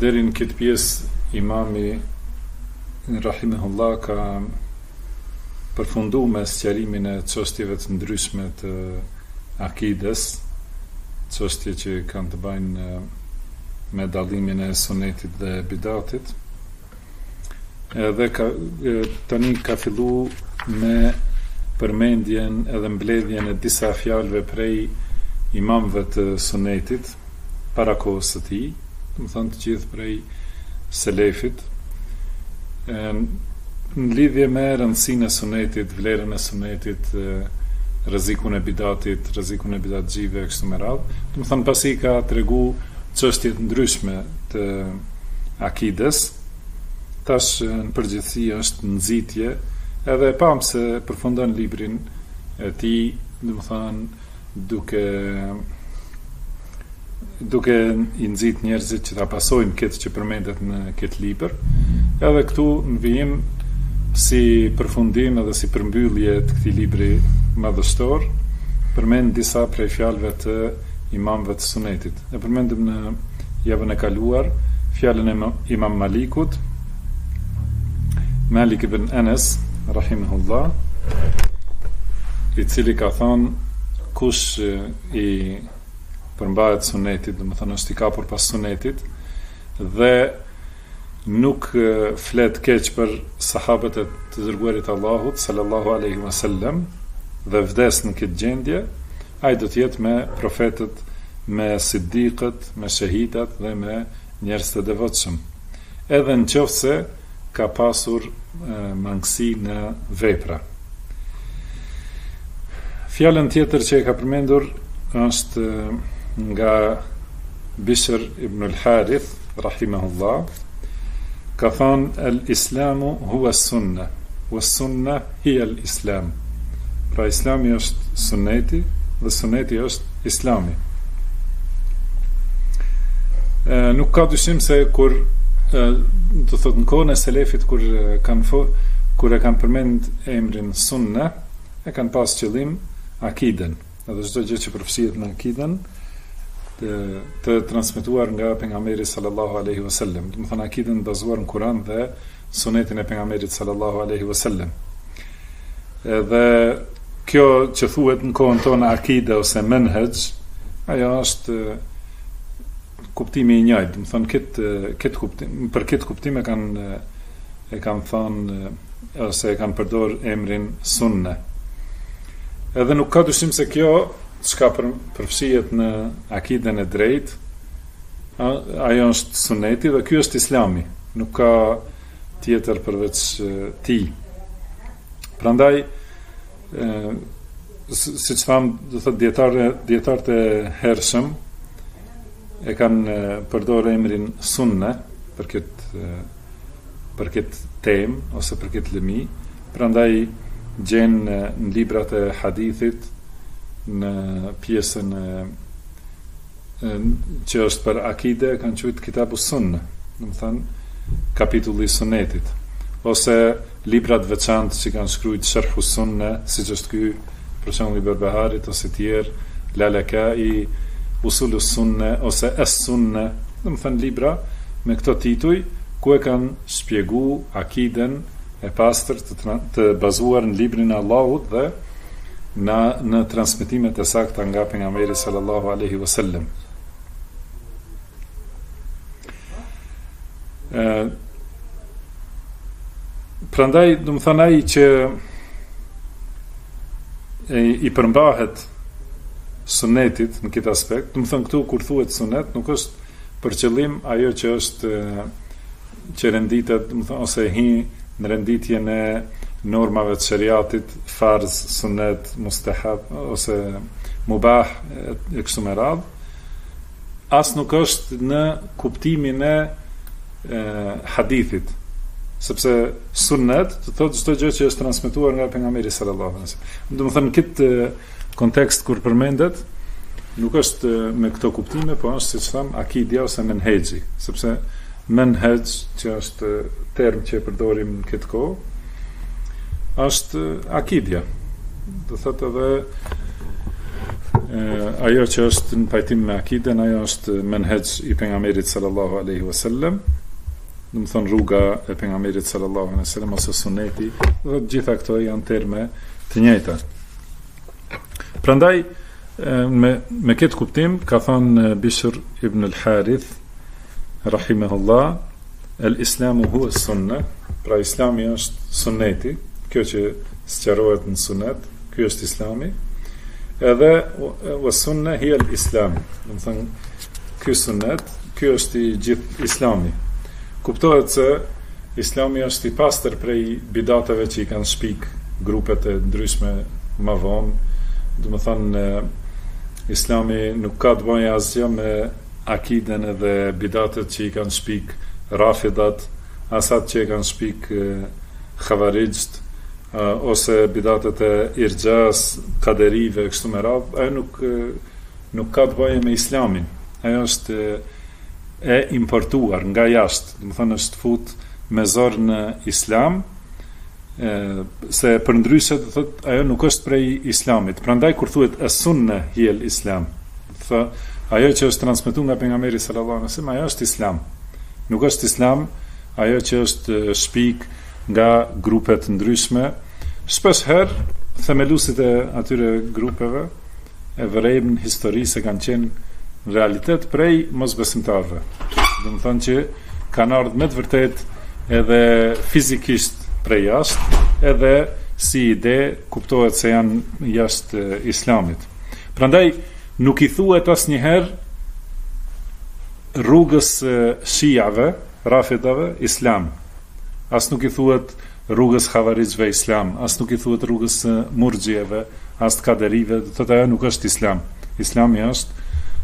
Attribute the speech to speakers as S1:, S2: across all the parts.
S1: Deri në këtë pjesë, imami Rahimehullah ka përfundu me sqarimin e çështjeve të ndryshme të akides, çështje që kanë të bajnë me dallimin e sunetit dhe bidatit, Edhe ka tani ka fillu me përmendjen edhe mbledhjen e disa fjalëve prej imamëve të Sunetit para kohës së tij, domethënë të gjithë prej Selefëve, në lidhje me rëndësinë e Sunetit, vlerën e Sunetit, rrezikun e bidatit, rrezikun e bidatxhive e kështu me radhë. Domethënë pasi ka tregu çështje të ndryshme të akides, tash në përgjithësi është nxitje, edhe e pamë se përfundon librin e tij, domethënë duke duke i nxit njerëzit që ta pasojnë këtë që përmendet në këtë libër. Edhe këtu në vijim si përfundim edhe si përmbyllje të këtij libri madhështor, përmend disa prej fjalëve të imamëve të sunetit. E përmendëm në Javën e kaluar, fjalën e Imam Malikut, Malik ibn Enes, rahimehullah, i cili ka thënë kush i përmbahet sunetit, domethënë është i kapur pas sunetit, dhe nuk flet keq për sahabët e të dërguarit Allahut, sallallahu aleyhi wa sallam dhe vdes në këtë gjendje, Ai do të jetë me profetët, me siddikët, me shehidat dhe me njerëz të devotshëm, edhe në qoftë se ka pasur mangësi në vepra. Fjalën tjetër që e ka përmendur është nga Bishr ibn al-Harith, rahimehullah, ka thënë, El Islamu huwa as-Sunne, was-Sunne hiya al-Islam, pra Islami është Sunneti dhe Sunneti është Islami. E, nuk ka dyshim se kur do të thotë në kohën e selefit kur kanë fo, kur e kanë përmend emrin sunne, e kanë pas qëllim akiden. dhe çdo gjë që përfshihet në akiden, të transmetuar nga pejgamberi sallallahu alejhi ve sellem, domethënë akiden e bazuar në Kur'an dhe Sunetin e pejgamberit sallallahu alejhi ve sellem. Edhe kjo që thuhet në kohën tonë akide ose menhexh, ajo është kuptimi i njëjtë, domethënë këtë këtë kuptim, për këtë kuptim e kanë e kanë thënë ose e kanë përdor emrin sunne. Edhe nuk ka dyshim se kjo çka përfshihet në akiden e drejtë, ajo është suneti dhe ky është islami, nuk ka tjetër përveç tij. Prandaj siç tham, domethënë dijetarë dijetarët e hershëm e kanë përdor emrin sunne për këtë për këtë temë ose për këtë lëmi, prandaj gjen në librat e hadithit në pjesën e që është për akide kanë qujt Kitabu Sunne, domethënë kapitulli i sunetit ose Libra të veçantë që kanë shkrujt Sherhu Sunne, siç është ky, për shembull i Berbeharit ose tjerë, Lalekaiu, Usulu Sunne ose Es Sunne, domethënë libra me këto tituj, ku e kanë shpjegu akiden e pastër të të bazuar në Librin e Allahut dhe në në transmetimet e sakta nga Pejgamberi sallallahu alejhi ve sellem. Ë Prandaj, domethënë ai që e, i përmbahet sunetit në këtë aspekt, domethënë këtu kur thuhet sunet, nuk është për qëllim ajo që është që renditet, domethënë ose hi në renditjen e normave të sheriatit, farz, sunet, mustahab ose mubah e kështu me radhë, As nuk është në kuptimin e hadithit, sepse sunnet do të thotë çdo gjë që është transmetuar nga pejgamberi sallallahu alajhi wasallam. Domethënë këtë kontekst kur përmendet nuk është me këto kuptime, po është siç tham akidja ose menhexhi, sepse Menhexh, që është term që e përdorim në këtë kohë, është akidja. Domethënë edhe ajo që është në pajtim me akiden, ajo është menhexh i pejgamberit sallallahu alaihi wasallam, domethënë rruga e pejgamberit sallallahu alaihi wasallam ose suneti, dhe të gjitha këto janë terme të njëjta. Prandaj me me këtë kuptim ka thënë Bishr ibn al-Harith Rahimehullah, El Islamu huve es sunne, pra Islami është sunneti, kjo që sqarohet në sunnet, ky është Islami. Edhe wa sunne hije el Islam, domethënë ky sunnet, ky është i gjithë Islami. Kuptohet se Islami është i pastër prej bidateve që i kanë shpik grupet e ndryshme më vonë. Domethënë Islami nuk ka të bëjë asgjë me akiden edhe bidatet që i kanë shpik rafidat as ato që i kanë shpik havarixht ose bidatet e irxheas kaderive e kështu me radhë ajo nuk nuk ka të bëjë me islamin ajo është e importuar nga jashtë domethënë është fut me zor në islam e se përndryshe do thotë ajo nuk është prej islamit prandaj kur thuhet es sunne hijel islam Thë, Ajo që është transmetuar nga Pejgamberi sallallahu alejhi ve sellem, ajo është Islam. Nuk është Islam ajo që është shpik nga grupe të ndryshme. Shpesh herë themeluesit e atyre grupeve e vërejmë në histori se kanë qenë në realitet prej mosbesimtarëve. Domethënë që kanë ardhur me të vërtetë edhe fizikisht prej jashtë, edhe si ide kuptohet se janë jashtë islamit. Prandaj nuk i thuhet asnjëherë rrugës së shiave, rafidave, islam. As nuk i thuhet rrugës së havarixhve islam, as nuk i thuhet rrugës së murxhieve, as të kaderive, do të thotë ajo nuk është islam. Islami është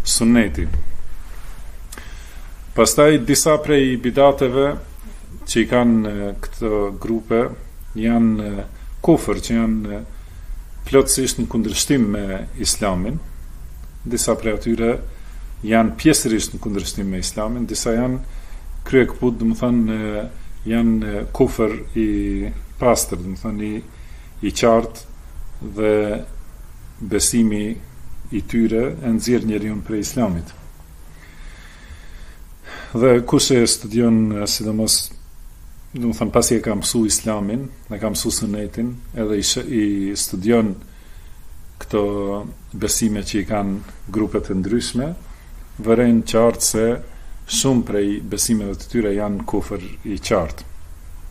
S1: sunneti. Pastaj disa prej bidateve që i kanë këto grupe janë kufër, që janë plotësisht në kundërshtim me Islamin, disa prej atyre janë pjesërisht në kundërshtim me Islamin, disa janë kryekëput, domethënë janë kufër i pastër, domethënë i i qartë dhe besimi i tyre e nxjerr njeriun prej Islamit. Dhe kush e studion sidomos domethënë pasi e ka mësu islamin, e ka mësu sunetin, edhe i, shë, i studion këto besime që i kanë grupet e ndryshme, vërejnë qartë se shumë prej besimeve të tyre janë kufër i qartë.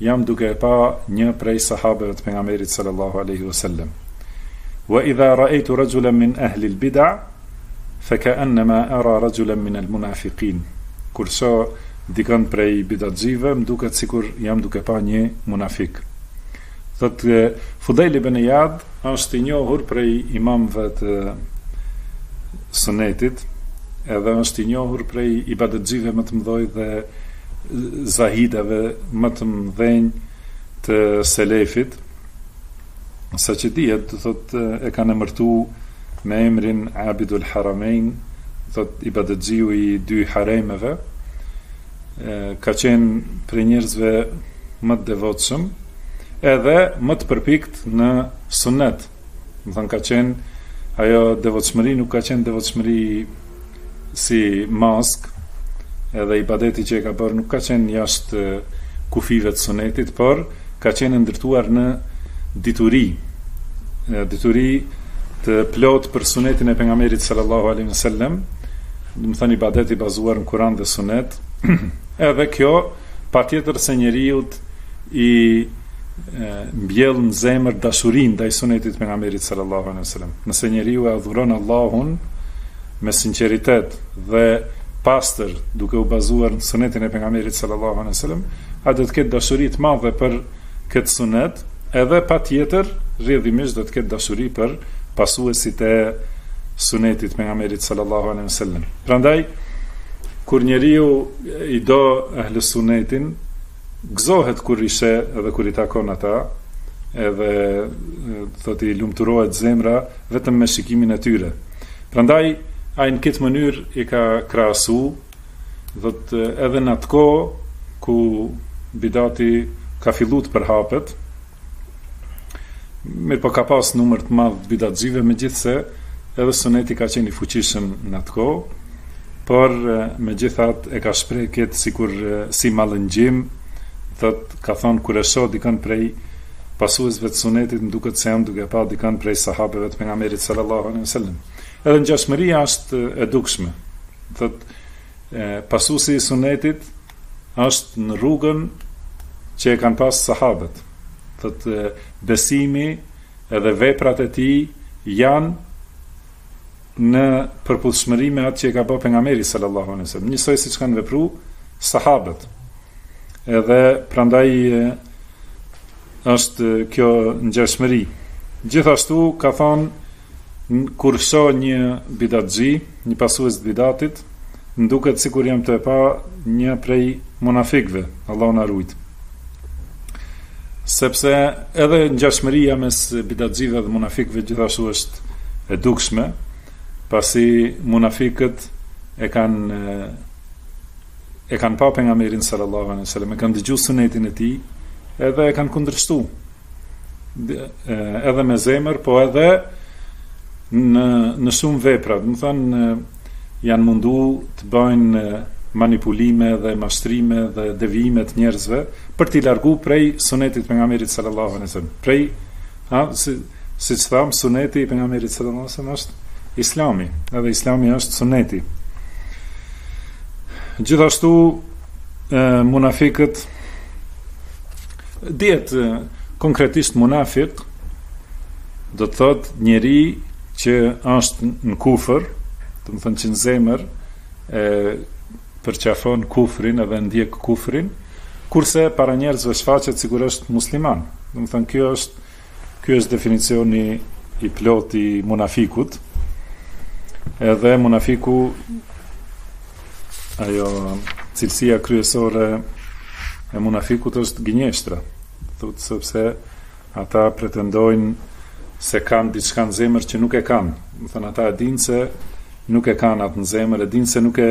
S1: Jam duke e pa një prej Sahabëve të Pejgamberit Sallallahu Alejhi Ve Sellem, Wa idha ra'aytu rajulan min ahli al-bid'a fa ka'annama ara rajulan min al-munafiqin, Kur shoh dikënd prej bidatxhive, më duket sikur jam duke e pa një munafik. Thotë Fudejl ibn Iyad, është i njohur prej imamëve të Sunetit, edhe është i njohur prej ibadetxhive më të mëdhoj dhe zahidëve më të mëdhenj të selefit sa që dihet do thot e kanë emërtu me emrin Abidul Haramein do thot ibadetxhiu i dy haremeve ka qenë prej njerëzve më të devotshëm edhe më të përpikt në sunnet Domethënë ka qenë ajo devotshmëri nuk ka qenë devotshmëri si maskë, edhe ibadeti që e ka bërë nuk ka qenë jashtë kufijve të sunetit, por ka qenë e ndërtuar në dituri, dituri të plotë për sunetin e pejgamberit sallallahu alaihi wasallam, domethënë ibadet i bazuar në Kur'an dhe Sunet, edhe kjo Patjetër se njeriut i mbjell në zemër dashurinë ndaj sunetit të pejgamberit sallallahu alejhi ve sellem. Nëse njeriu e adhuron Allahun me sinqeritet të pastër, duke u bazuar në sunetin e pejgamberit sallallahu alejhi ve sellem, ai do të ketë dashuri të madhe për këtë sunet, edhe patjetër rrjedhimisht do të ketë dashuri për pasuesit e sunetit të pejgamberit sallallahu alejhi ve sellem. Prandaj kur njeriu i do Ehli Sunetin gëzohet kur i sheh dhe kur i takon ata edhe thotë i lumturohet zemra vetëm me shikimin e tyre prandaj ai në këtë mënyrë i ka krahasu thotë edhe në atë kohë ku bidati ka fillu të përhapet Mirëpo ka pas numër të madh bidatxhive, megjithëse edhe suneti ka qenë i fuqishëm në atë kohë, por megjithatë e ka shpreh këtë sikur si mallëngjim, thotë, ka thonë kur e shoh dikën prej pasuesve të sunetit, më duket se jam duke pa dikën prej sahabëve të pejgamberit sallallahu alejhi ve sellem. Edhe ngjashmëria është e dukshme, thotë, pasuesi i sunetit, Është në rrugën që e kanë pas Sahabët. Thotë besimi edhe veprat e tij janë në përputhshmëri me atë që e ka bërë pejgamberi sallallahu alejhi wasallam, njësoj siç kanë vepru sahabët. Edhe prandaj është kjo ngjashmëri. Gjithashtu ka thonë Kur shoh një bidatxhi, një pasues të bidatit, më duket sikur jam tu e pa një prej munafikëve, Allahu na rujt. Sepse edhe ngjashmëria mes bidatxhive dhe munafikëve gjithashtu është e dukshme, pasi munafikët e kanë e kanë pa pejgamberin sallallahu alejhi ve sellem, e kanë dëgju sunetin e tij edhe e kanë kundërshtu. edhe me zemër, po edhe në në shumë vepra, domethënë janë mundu të bëjnë manipulime dhe mashtrime dhe devijime të njerëzve për t'i largu prej sunetit të pejgamberit sallallahu alaihi wasallam. Prej ha si siç thamë suneti i pejgamberit sallallahu alaihi wasallam është Islami, edhe Islami është suneti. Gjithashtu munafikët Dihet konkretisht munafik do të thotë njeri që është në kufër, domethënë që në zemër e përqafon kufrin edhe ndjek kufrin, kurse para njerëzve shfaqet sikur është musliman. Domethënë kjo është Ky është definicioni i plotë i munafikut. Edhe munafiku ajo cilësia kryesore e munafikut është gënjeshtra. Thotë sepse ata pretendojnë se kanë diçka në zemër që nuk e kanë. Domethënë ata e dinë se nuk e kanë atë në zemër, e dinë se nuk e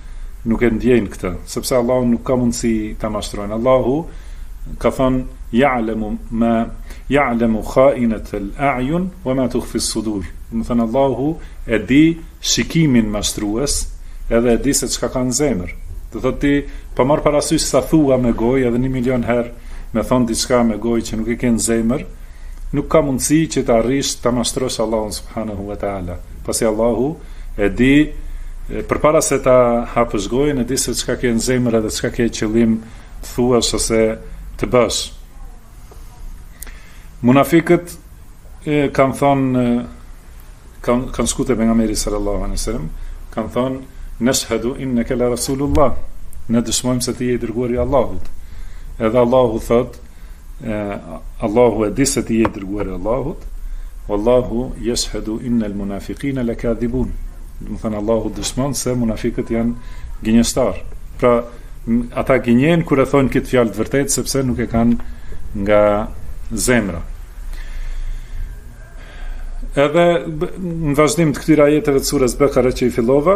S1: nuk e ndjejnë këtë, sepse Allahu nuk ka mundësi ta mashtrojnë. Allahu ka thënë ja'lamu ma ja'lamu kha'inat al-a'yun wa ma tukhfi as-sudur. Domethënë Allahu e di shikimin mashtrues, edhe e di se çka ka në zemër. Do thotë ti pa marr parasysh sa thua me gojë edhe 1 milion herë me thënë diçka me gojë që nuk e ke në zemër, nuk ka mundësi që të arrish ta mashtrosh Allahun subhanahu wa ta'ala. Pasi Allahu e di, përpara se ta hapësh gojën, e di se çka ke në zemër edhe çka ke qëllim të thuash ose të bësh. Munafikët kanë thënë kanë kanë shkuar te pejgamberi sallallahu alaihi wasallam, kanë thënë nashhadu innaka la rasulullah. Ne dëshmojmë se ti je i dërguari i Allahut. Edhe Allahu thotë Allahu e di se ti je i dërguari i Allahut. Wallahu yashhadu innal munafiqina lakadhibun. Domethënë Allahu dëshmon se munafikët janë gënjeshtarë. Pra, ata gënjejnë kur e thonë këtë fjalë të vërtetë sepse nuk e kanë nga zemra. Edhe në vazhdim të këtyre ajeteve të surës Bekare që i fillova,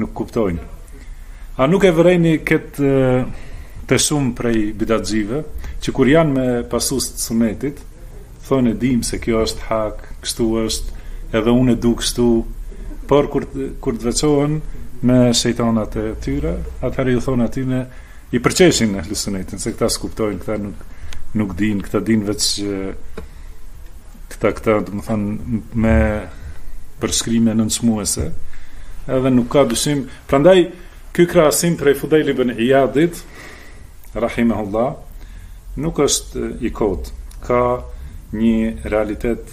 S1: nuk kuptojnë. A nuk e vërejni këtë te shumë prej bidatxhive, që kur janë me pasues të sunetit, thonë e dimë se kjo është hak, kështu është, edhe unë e du kështu, por kur, kur të veçohen me shejtanat e tyre, atëherë u thonë atyne, I përqeshin ehli sunetin, se këta s'kuptojnë, këta nuk, nuk dinë, këta dinë veç këta, këta, domethanë, me përshkrime nënçmuese, edhe nuk ka dyshim, prandaj, ky krahasim prej Fudejl ibn Ijadit, rahimehullah, Nuk është i kotë, ka një realitet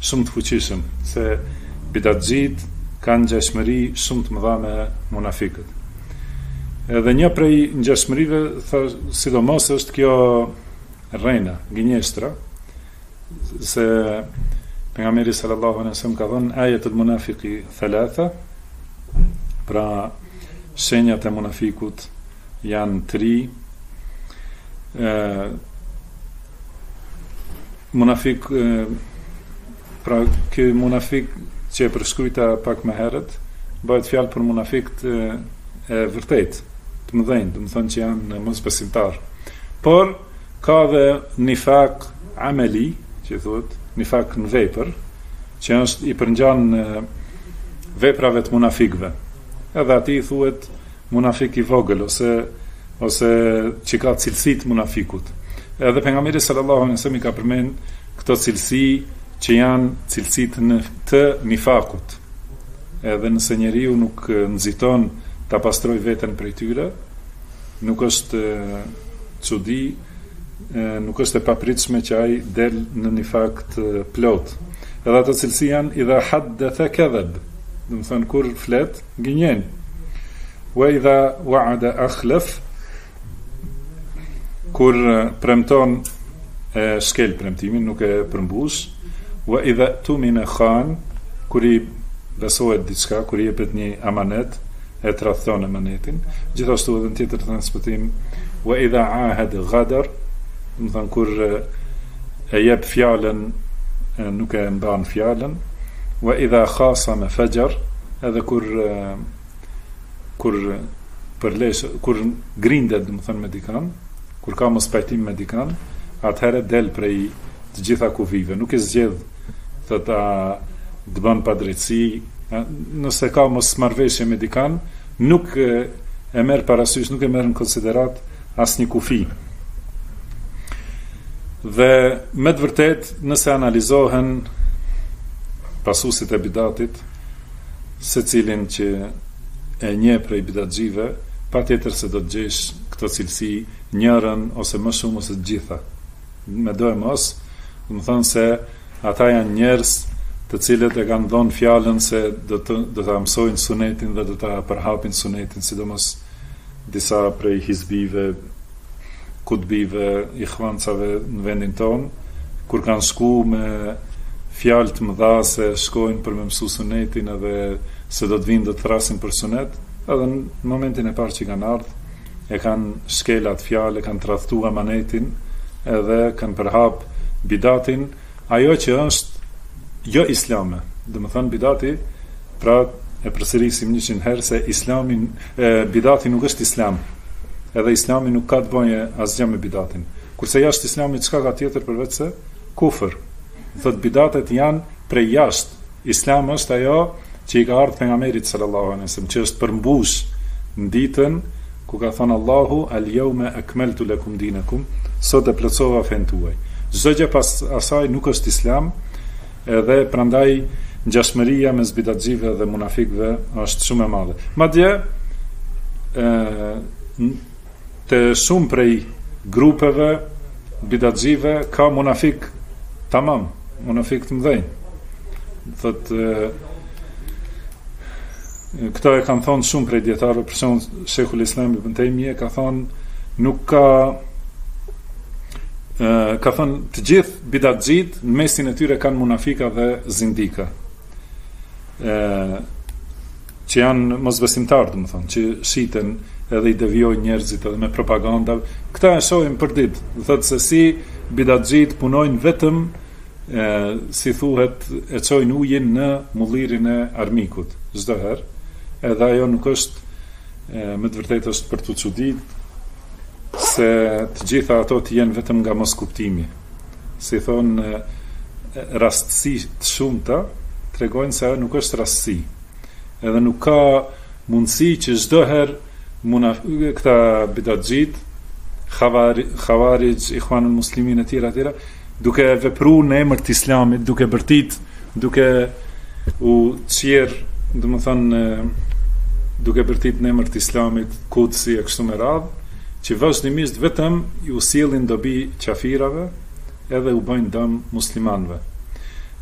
S1: shumë të fuqishëm, se bidatxhinjtë kanë ngjashmëri shumë të mëdha me munafikët. Edhe një prej ngjashmërive, sidomos është kjo rrena, gënjeshtra, se Pejgamberi sallallahu alejhi wasallam ka thënë ajetul munafiqi thalatha, pra shenjat e munafikut Janë tri e, munafik e, pra ky munafik që e përshkruajta pak më herët, bëhet fjalë për munafikt e, e vërtetë, të mëdhenj, domethonë që janë mosbesimtar. Por ka dhe nifak ameli, që i thuhet, nifak në vepër, që është i përngjan veprave të munafikëve. Edhe atij i thuhet Munafik i vogël ose ose që ka cilësi të munafikut. Edhe pejgamberi sallallahu alejhi wasallam i ka përmend këto cilësi që janë cilësi të në të nifakut. Edhe nëse njeriu nuk nxiton ta pastrojë veten prej tyre, nuk është çudi, nuk është e papritshme që ai del në nifak të plotë. Edhe ato cilësi janë idha haddatha kadhab, domethonë kur flet Gënjen. Wa idha wa'ada akhlaf kur premton e shkel premtimin, nuk e përmbush. Wa idha tumina khan kur i besohet diçka, kur i jepet një amanet, e tradhton amanetin. Gjithashtu edhe në tjetër transmetim wa idha ahad ghadar, domethonë kur e jep fjalën e nuk e mban fjalën wa idha khasama fajar edhe kur kur përlesh kur grindet domethënë me dikan kur ka mospajtim me dikan atëherë del prej të gjitha kufive nuk e zgjedh thot a të bën padrejtësi nëse ka mosmarrëveshje me dikan nuk e merr parasysh nuk e merr në konsideratë asnjë kufi. Dhe me të vërtetë, nëse analizohen pasuesit e bidatit, secilin që e njeh prej bidatxhive, patjetër se do t'i gjesh këto cilësi njërën ose më shumë ose të gjitha. Medoemos, domethonë se ata janë njerëz të cilët e kanë dhonë fjalën se do të, do ta msojnë sunetin dhe do ta përhapin sunetin, sidomos Disa prej hizbive, kutbive, ihvancave në vendin tonë, kur kanë shku me fjalë të mëdha se shkojnë për me mësu sunetin edhe se do të vijnë do të thrrasin për sunet, edhe në momentin e parë që kanë ardhë, e kanë shkel atë fjalë, e kanë tradhtu amanetin edhe kanë përhap bidatin, Ajo që është jo islame, domethënë bidati, pra e përsërisim njëqind herë se islami, bidati nuk është islam. Edhe islami nuk ka të bëjë asgjë me bidatin. Kurse jashtë islamit çka ka tjetër përveçse kufër. Thotë bidatet janë prej jashtë. Islam është ajo që i ka ardhë Pejgamberit sallallahu alejhi ve sellem, që është përmbush në ditën ku ka thënë Allahu El yawma akmaltu lakum dinakum, sot e plotësova fenë tuaj. Çdo gjë pas asaj nuk është Islam, edhe prandaj ngjashmëria mes bidatxhive dhe munafikëve është shumë e madhe. Madje, ë, Te shumë prej grupeve bidatxhive ka munafikë tamam, munafikë të mëdhenj. Do thotë këto e kanë thonë shumë prej dietarëve, për shembull Shejhul Islam ibn Tejmije ka thonë nuk ka ka thënë të gjithë bidatxhit në mesin e tyre kanë munafika dhe zindika. ë që janë mosbesimtarë domethënë, që shiten edhe i devijojnë njerëzit edhe me propaganda, këtë e shohim përditë, do thotë se si bidatxhit punojnë vetëm e, si thuhet, e çojnë ujin në mullirin e armikut, çdo herë, edhe ajo nuk është e, me të vërtetë është për t'u çudit se të gjitha ato të jenë vetëm nga moskuptimi. si thonë rastësi të shumta, tregojnë se ajo nuk është rastësi. Edhe nuk ka mundësi që çdo herë këta bidatxhit, havarixh, ihvanul muslimin e tjera tjera, duke vepruar në emër të Islamit, duke bërtit, duke u çjerrë, domethënë duke bërtit në emër të Islamit, kudsi e kështu me radhë, që vazhdimisht vetëm iu sjellin dobi qafirave edhe u bëjnë dëm muslimanëve.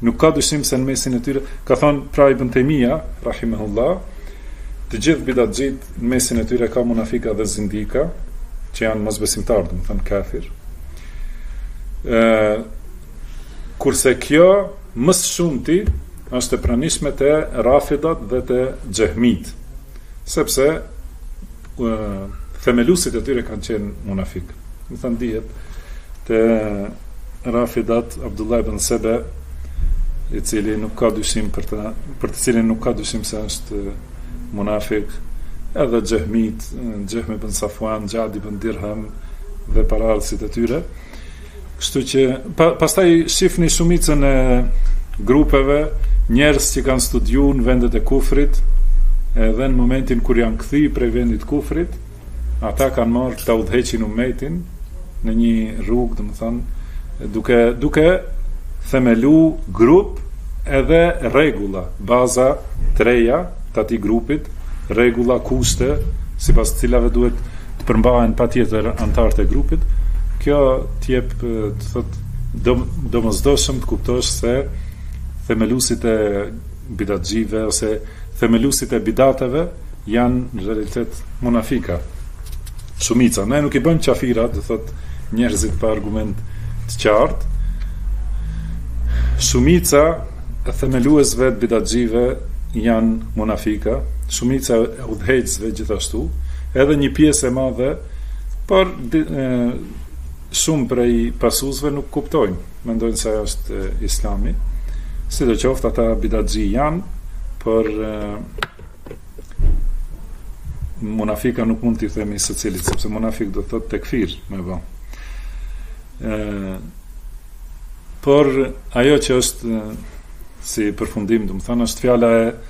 S1: Nuk ka dyshim se në mesin e tyre, ka thënë pra Ibën Tejmija, rahimehullah, të gjithë bidatxhitë në mesin e tyre ka munafika dhe zindika, që janë mosbesimtarë, domethënë kafir, e, kurse kjo më së shumti është e pranishme te Rafidat dhe te Xehmijtë. Sepse themelusit e tyre kanë qenë munafik. Domethënë dihet te Rafidat Abdullah ibn Sebe i cili nuk ka dyshim për të për të cilin nuk ka dyshim se është munafik edhe Xehmit, Xehmi ibn Safuan, Xhad ibn Dirhem dhe parardhësit e tyre. Kështu që pa, pastaj shifni shumicën e grupeve, njerëz që kanë studiuar në vendet e kufrit, edhe në momentin kur janë kthy prej vendit të kufrit, ata kanë marrë ta udhëheqin umetin në një rrugë, domethanë, duke, duke themelu grup edhe rregulla, baza të reja të atij grupit, rregulla kushte, sipas të cilave duhet Të përmbahen patjetër anëtarët e grupit. Kjo të jep, do thotë, domosdoshëm të kuptosh se themeluesit e bidatxhive ose themeluesit e bidateve janë realitet munafika. Shumica. Ne nuk i bëjmë qafira, do thotë, njerëzit pa argument të qartë. Shumica e themeluesve të bidatxhive janë munafika. Shumica e udhëheqësve gjithashtu, edhe një pjesë e madhe, por shumë prej pasuesve nuk kuptojnë, mendojnë se është islami, sido qoftë ata bidatxhi janë, por munafika nuk mund t'i themi secilit, sepse munafik do të thotë tekfir me ba. Por ajo që është si përfundim, domethënë, është fjala e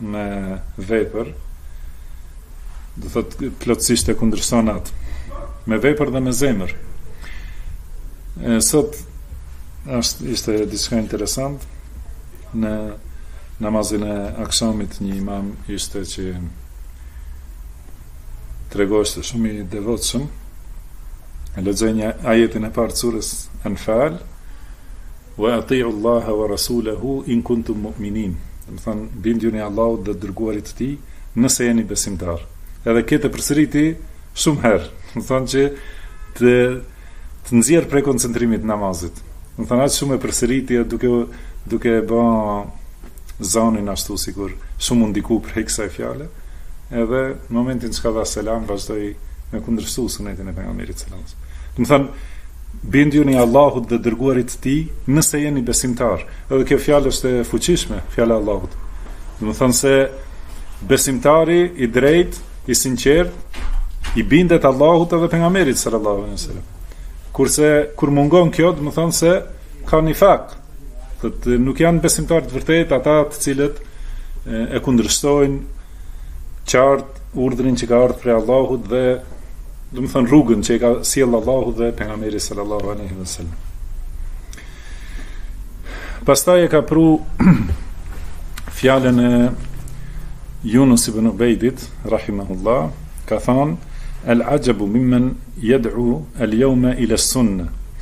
S1: me vepër, do thot plotësisht e kundërshton atë me vepër dhe me zemër. E, sot është ishte diçka interesant në namazin e akshamit një imam ishte që tregohej shumë i devotshëm e lexoi në ajetin e parë sures Anfal Wa ati'u Allaha wa rasulahu in kuntum mu'minin, domethënë, bindjuni Allahut dhe të Dërguarit të Tij, nëse jeni besimtarë. Edhe këtë e përsëriti shumë herë, domethënë që të të nxjerr prej koncentrimit të namazit. Domethënë aq shumë e përsëriti duke duke e ba Zanin ashtu sikur shumë u ndiku prej kësaj fjale, edhe në momentin që ka dhanë selam vazhdoi me kundërshtu sunetin e Pejgamberit sallallahu alaihi wasallam. Domethënë bindjuni Allahut dhe dërguarit të tij nëse jeni besimtar. Edhe kjo fjalë është e fuqishme, fjala e Allahut. Domethënë se besimtari i drejtë, i sinqertë, i bindet Allahut edhe pejgamberit sallallahu alaihi wasallam. Kurse kur mungon kjo, domethënë se Ka një fakt, thotë, nuk janë besimtarë të vërtetë ata të cilët e kundërshtojnë qartë urdhrin që ka ardhur prej Allahut dhe domethënë rrugën që e ka sjell Allahu dhe pejgamberi sallallahu alaihi wasallam. Pastaj e ka pru fjalën e Yunus ibn Ubejdit rahimahullah ka thënë el ajabu mimmen yad'u el yawma ila sunnah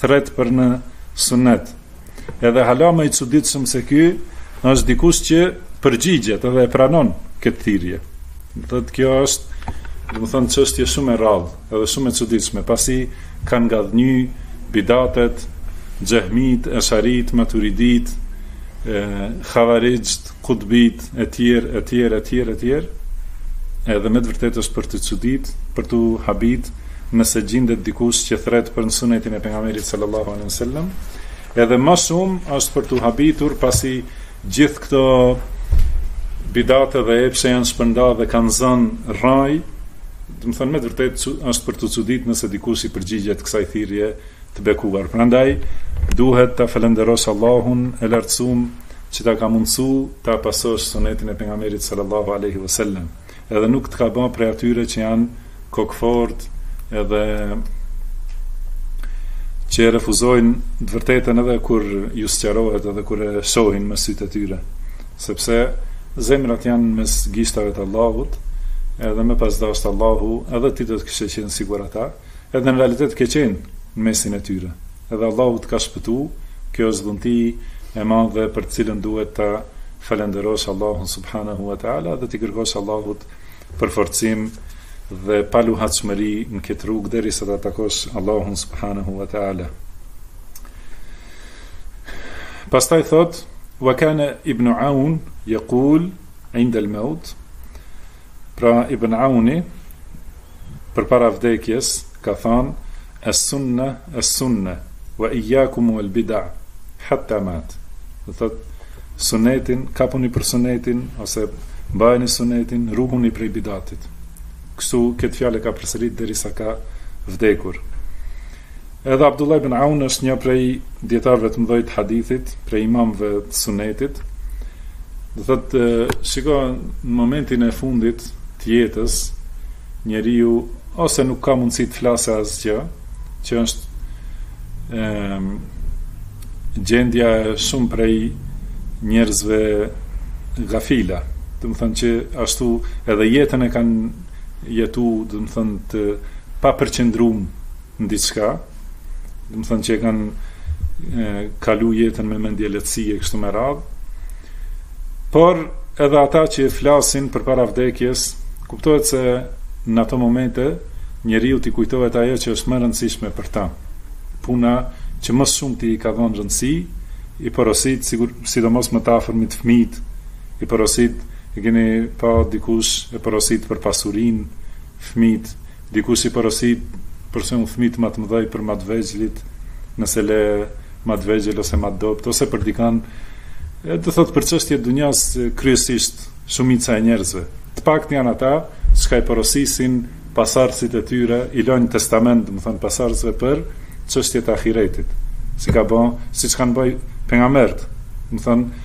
S1: thret për në Sunnet. Edhe hala më i çuditshëm se ky është dikush që përgjigjet edhe e pranon këtë thirrje. Do thotë kjo është, domethënë çështje shumë e rrallë, edhe shumë e çuditshme, pasi kanë ngadhnjy bidatet, xehmit, esharit, maturidit, e, havarixht, kutbitë etj etj etj etj edhe me të vërtetë është për të çuditë për t'u habitë nëse gjindet dikush që thret për në sunetin e pejgamberit sallallahu alejhi ve sellem edhe më shumë është për tu habitur pasi gjithë këto bidate dhe epshe janë shpërnda dhe kanë zënë rrajë domethënë me të vërtetë është për t'u çuditë nëse dikush i përgjigjet kësaj thirrje të bekuar prandaj duhet ta falënderosh Allahun e lartësuam që ta ka mundësu ta pasosh sunetin e Pejgamberit sallallahu alejhi ve sellem, edhe nuk të ka ba prej atyre që janë kokëfortë edhe që e refuzojnë të vërtetën edhe kur ju sqarohet edhe kur e shohin me sytë e tyre, sepse zemrat janë mes gishtave të Allahut, edhe me pas dashtë Allahu edhe ti do të kishe qenë sikur ata, Edhe në realitet ke qenë në mesin e tyre. Edhe Allahu të ka shpëtu, kjo është dhunti e madhe për të cilën duhet ta falenderosh Allahun subhanehu ue teala dhe t'i kërkosh Allahut përforcim dhe paluhatshmëri në këtë rrugë derisa ta takosh Allahun subhanehu ue teala. Pastaj thot, "Wa kana Ibn Aun yaqul 'inda al-maut" Pra Ibn Auni përpara vdekjes ka thanë Essunne essunne wa iyyakum wal bida hatta mat do thotë sunetin kapuni për sunetin ose mbajeni sunetin ruguni prej bidatit kështu këtë fjalë e ka përsërit derisa ka vdekur Edhe Abdullah ibn Aun është një prej dijetarëve të mëdhoj të hadithit, prej imamëve të sunetit. Do thotë, shiko në momentin e fundit të jetës, njeriu ose nuk ka mundësi të flasë asgjë, që është ëm gjendja e shumë prej njerëzve gafila. Domethënë që ashtu edhe jetën e kanë jetu domethënë të papërqendrum në diçka, domethënë që e kanë kalu jetën me mendje lehtësi e kështu me radhë. Por edhe ata që flasin përpara vdekjes, kuptohet se në ato momente njeriut i kujtohet ajo që është më e rëndësishme për ta. Puna që më shumë ti i ka dhënë rëndësi, i porosit sikur sidomos më të afërmit fëmijët, i porosit E keni pa dikush e porositë për pasurinë, fëmijtë, dikush i porosit për shembull fëmijtë ma të mëdhej për ma të vegjlit, nëse le ma të vegjël ose ma të dobët, ose për dikënd, e do thotë për çështje të dunjas kryesisht shumica e njerëzve. Të pakët janë ata çka i porosisin pasardhësit e tyre, i lënë testament, domethënë pasardhësve për çështje të ahiretit. Si ka bë, siç kanë bëj pejgambert, domethënë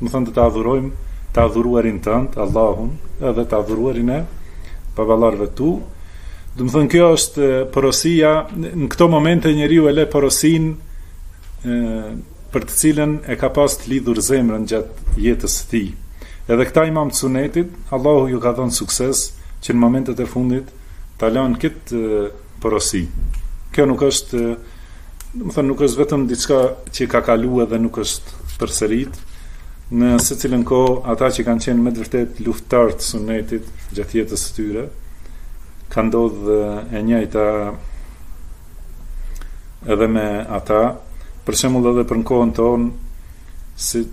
S1: domethënë do të adhurojmë të adhuruarin tënd, Allahun, edhe të adhuruarin e baballarëve tu. Domethënë kjo është porosia, në këto momente njeriu e le porosinë për të cilën e ka pas të lidhur zemrën gjatë jetës së tij. Edhe këta imam të sunetit, Allahu ju ka dhënë sukses që në momentet e fundit ta lanë këtë porosi. Kjo nuk është, domethënë nuk është vetëm diçka që ka kalu edhe nuk është përsërit, në secilën kohë ata që kanë qenë me të vërtetë luftëtarë të sunnetit gjatë jetës së tyre, ka ndodhë e njëjta edhe me ata, për shembull edhe për në kohën tonë, si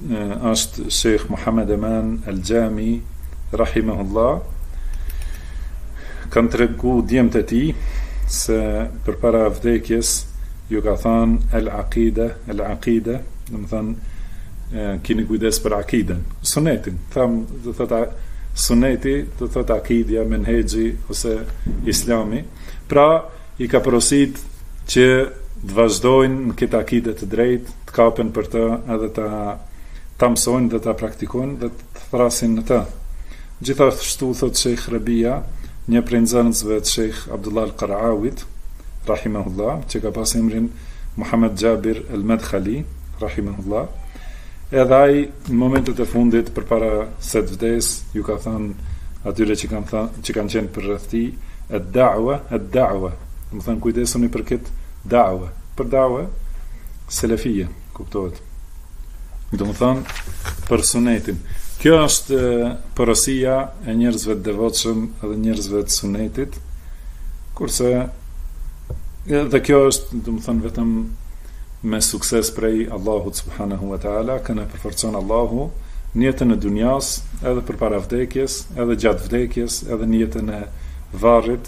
S1: asht Shejh Muhamed Eman El Xhami Rahimehullah kan tregu djemt e tij se përpara vdekjes ju ka than El Aqide El Aqide domethan kini kujdes për Aqiden Sunetin tham domethan Suneti do thot Aqida Menhexhi ose Islami pra i ka porosit që të vazhdojn në kët Aqide të drejt Të kapen për të edhe ta mësojnë dhe ta praktikojnë dhe të thrasin në të. Gjithashtu thotë Shejh Rabija, një prej nxënësve të Shejh Abdullah Al-Qara'awit, rahimehullah, që ka pas emrin Muhammad Jabir Al-Madkhali, rahimehullah, edhe ai në momentet e fundit përpara se të vdesë, ju ka thënë atyre që kanë thënë, që kanë qenë përreth tij, Ad-da'wa, ad-da'wa, Domethënë kujdesuni për këtë da've, për da've selefie, kuptohet. Domethënë për sunetin. Kjo është porosia e njerëzve të devotshëm dhe njerëzve të sunetit. Kurse dhe kjo është, domethënë vetëm me sukses prej Allahut subhanahu wa taala, kënd përforcon Allahu në jetën e dunjas, edhe përpara vdekjes, edhe gjatë vdekjes, edhe në jetën e varrit,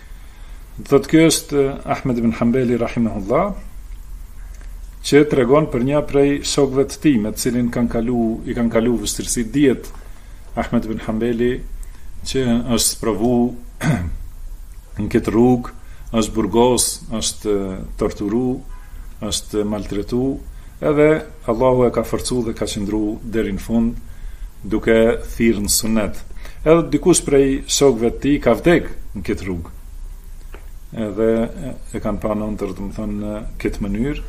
S1: Thotë kjo është Ahmed ibn Hanbeli rahimahullah që tregon për një prej shokëve të tij me të cilin kanë kalu i kanë kalu vështirësi dihet Ahmed ibn Hanbeli që është sprovu në këtë rrugë është burgos, është torturu, është maltretu, edhe Allahu e ka forcu dhe ka qëndru deri në fund duke thirr në sunnet. Edhe dikush prej shokëve të tij ka vdek në këtë rrugë. Edhe e kanë pa në ëndërr, domethënë në këtë mënyrë,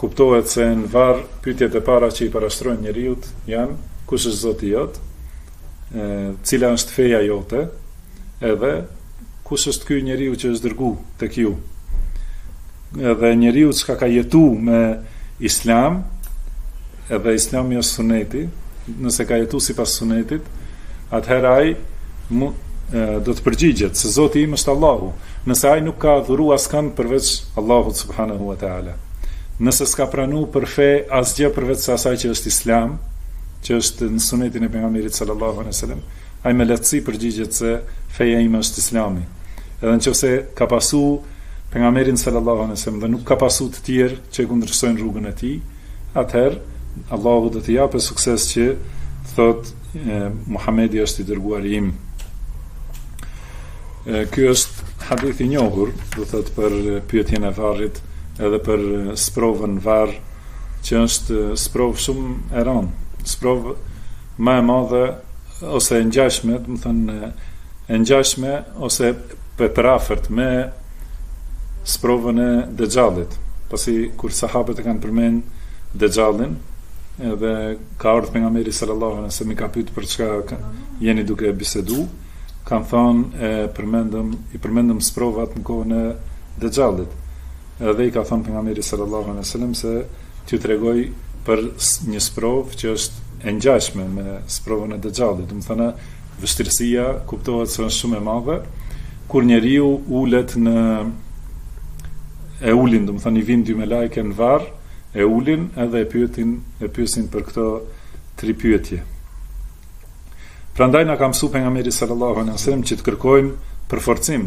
S1: kuptohet se në varr pyetjet e para që i parashtrojnë njeriut janë kush është Zoti jot, cila është feja jote, edhe kush është ky njeriu që është dërgu tek ju. Edhe njeriu që ka jetu me Islam, edhe Islami është suneti, nëse ka jetu sipas sunetit, atëherë ai do të përgjigjet se Zoti im është Allahu, nëse ai nuk ka adhuru askënd përveç Allahut subhanahu wa taala. Nëse s'ka pranu për fe asgjë përveç asaj që është Islam, që është në sunetin e pejgamberit sallallahu alaihi wasallam, ai me lehtësi përgjigjet se feja ime është Islami. Edhe nëse ka pasu Pejgamberin sal-lallahu alejhi ve sellem dhe nuk ka pasu të tjerë që e kundërshtojnë rrugën e tij, atëherë Allahu do t'i japë sukses që të thotë Muhamedi është i dërguari im. Ky është hadith i njohur, domethënë për pyetjen e varrit edhe për sprovën në varr që është sprovë shumë e rëndë, sprovë ma e madhe ose e ngjashme, domethënë e ngjashme ose e përafërt me sprovën e Dexhallit, pasi kur sahabët e kanë përmend Dexhallin, edhe ka ardh pejgamberi sallallahu alejhi ve sellem i ka pyt për çka jeni duke bisedu, kanë thonë e përmendëm i përmendëm sprovat në kohën e Dexhallit. Edhe i ka thonë pejgamberi sallallahu alejhi ve sellem se T'ju tregoj për një sprovë që është e ngjashme me sprovën e Dexhallit. Domethënë, vështirësia kuptohet se është shumë e madhe kur njeriu ulet në e ulin, domethënë, i vin dy melaike në varr, e ulin edhe e pyetin, e pyesin për këto tri pyetje. Prandaj na ka mësu pejgamberi sallallahu alaihi wasallam që të kërkojmë përforcim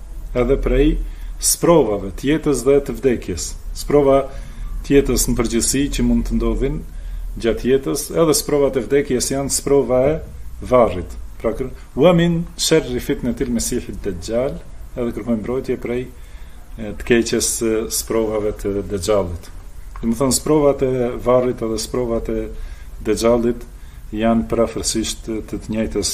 S1: edhe prej sprovave të jetës dhe të vdekjes, sprova të jetës në përgjithësi që mund të ndodhin gjatë jetës, edhe sprova të vdekjes janë sprova e varrit, pra kërkojmë, Wa min sherri fitnetil mesihid dexhal, edhe kërkojmë mbrojtje prej të keqes së sprovave të dexhallit. Domethënë sprovat e varrit edhe sprovat e dexhallit janë përafërsisht të të njëjtës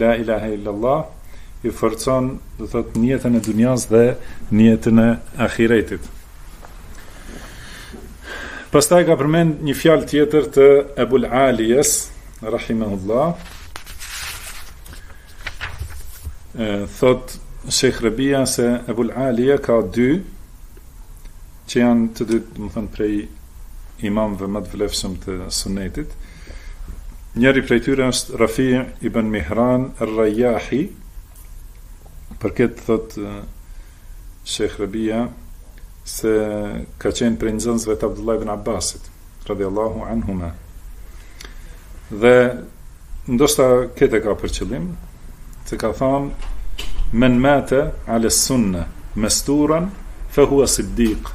S1: La ilahe illallah i forcon domethënë në jetën e dunjas dhe në jetën e ahiretit. Pastaj ka përmend një fjalë tjetër të Ebul Alijes, rahimahullah. Thot Shejh Rebia se Ebul Alija ka dy që janë të dy domethënë prej imamëve ma të vlefshëm të Sunetit, njëri prej tyre është Rafi ibn Mihran Er-Rijahi, për këtë thot Shejh Rebia se ka qenë prej nxënësve të Abdullah ibn Abbasit. radiallahu anhuma. Dhe ndoshta këtë ka për qëllim, se ka thënë men mate ala sunna masturan fa huwa siddiq.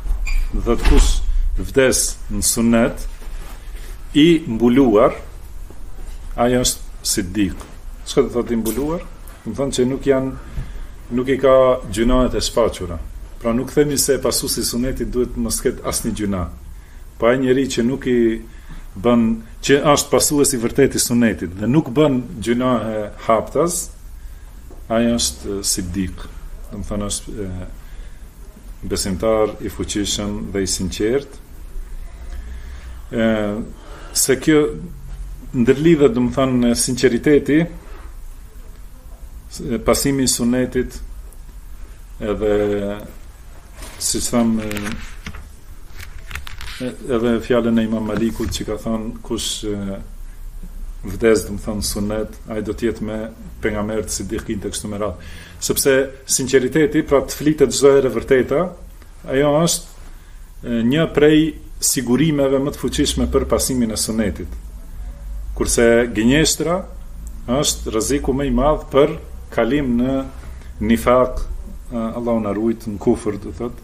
S1: Do të thotë kush vdes në sunnet i mbuluar ai është siddiq. Çka do të thotë i mbuluar? Domethënë që nuk janë nuk i ka gjynahet e shfaqura. Pra nuk themi se pasuesi sunnetit duhet të mos ketë asnjë gjynah. Po ai njeri që nuk i bën që është pasues i vërtet i sunetit dhe nuk bën gjynahe haptas, ai është siddik, domethënë është besimtar i fuqishëm dhe i sinqert. Ë se kjo ndërlidhet, domethënë sinqeriteti pasimi i sunetit edhe siç thamë Edhe fjalën e Imam Malikut që ka thënë kush vdes, domethënë sunnet, ai do të jetë me pejgamberët, sidikinët e kështu me radh. Sepse sinqeriteti, pra të flitet çdo herë e vërteta, ajo është një prej sigurimeve më të fuqishme për pasimin e sunnetit. Kurse gënjeshtra është rreziku më i madh për kalim në nifak, Allahu na ruajt në kufër, do thotë.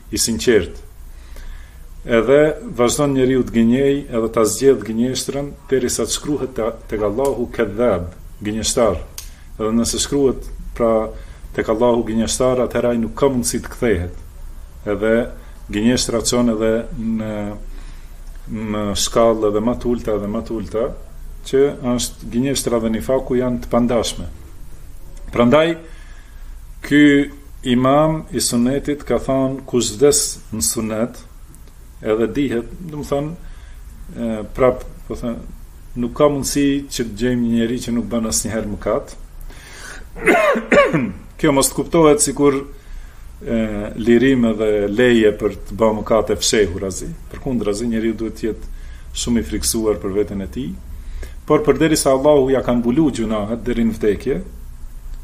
S1: i sinqertë. Edhe vazhdon njeriu të gënjej edhe ta zgjedh gënjeshtrën derisa të shkruhet te, tek Allahu kedhab, gënjeshtar. Edhe nëse shkruhet pra tek Allahu gënjeshtar, atëherë ai nuk ka mundësi të kthehet. Edhe gënjeshtra çon edhe në në shkallë edhe më të ulta edhe më të ulta, që është gënjeshtra dhe nifaku janë të pandashme. Prandaj Ky Imam i Sunetit ka thanë kush vdes në Sunet edhe dihet, domethënë prap, po them, nuk ka mundësi që të gjejmë një njeri që nuk bën asnjëherë mëkat. Kjo mos të kuptohet sikur e lirim edhe leje për të bërë mëkate fshehurazi. Përkundrazi njeriu duhet të jetë shumë i frikësuar për veten e tij. Por përderisa Allahu ja ka mbulu gjynahet deri në vdekje,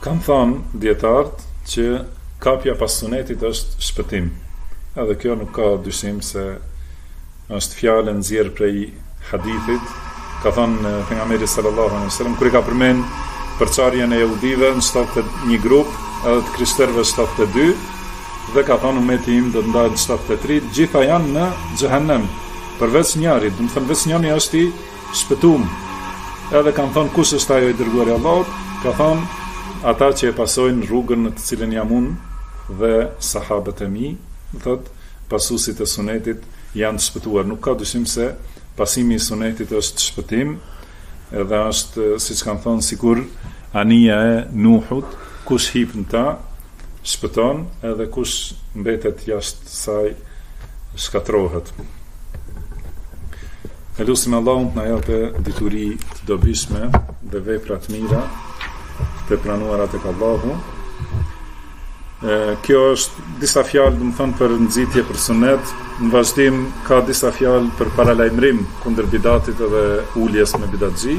S1: Kanë thënë dijetarët që kapja pas sunetit është shpëtim, edhe kjo nuk ka dyshim se është fjalë e nxjerrë prej hadithit, ka thënë pejgamberi sallallahu alaihi wasallam kur i ka përmend përçarjen e jehudive në 71 grup, edhe të krishterëve 72 dhe ka thënë umeti im do të ndahet në 73, gjitha janë në xhehenem, përveç njëri, domethënë veç njëri është i Shpëtuar. Edhe kanë thënë kush është ajo i Dërguar i Allahut, ka thënë, ata që e pasojnë rrugën në të cilën jam unë dhe sahabët e mi, do thotë, pasuesit e Sunetit, janë shpëtuar. Nuk ka dyshim se pasimi i Sunetit është shpëtim, edhe është, siç kanë thënë, sikur anija e Nuhut, kush hip në ta, Shpëton edhe kush mbetet jashtë saj shkatërrohet E lusim Allahun të na japë dituri të dobishme dhe vepra të mira të pranuara tek Allahu. E, kjo është disa fjalë, domethënë për nxitje për sunet, në vazhdim ka disa fjalë për paralajmërim kundër bidatit dhe uljes me bidatxhi.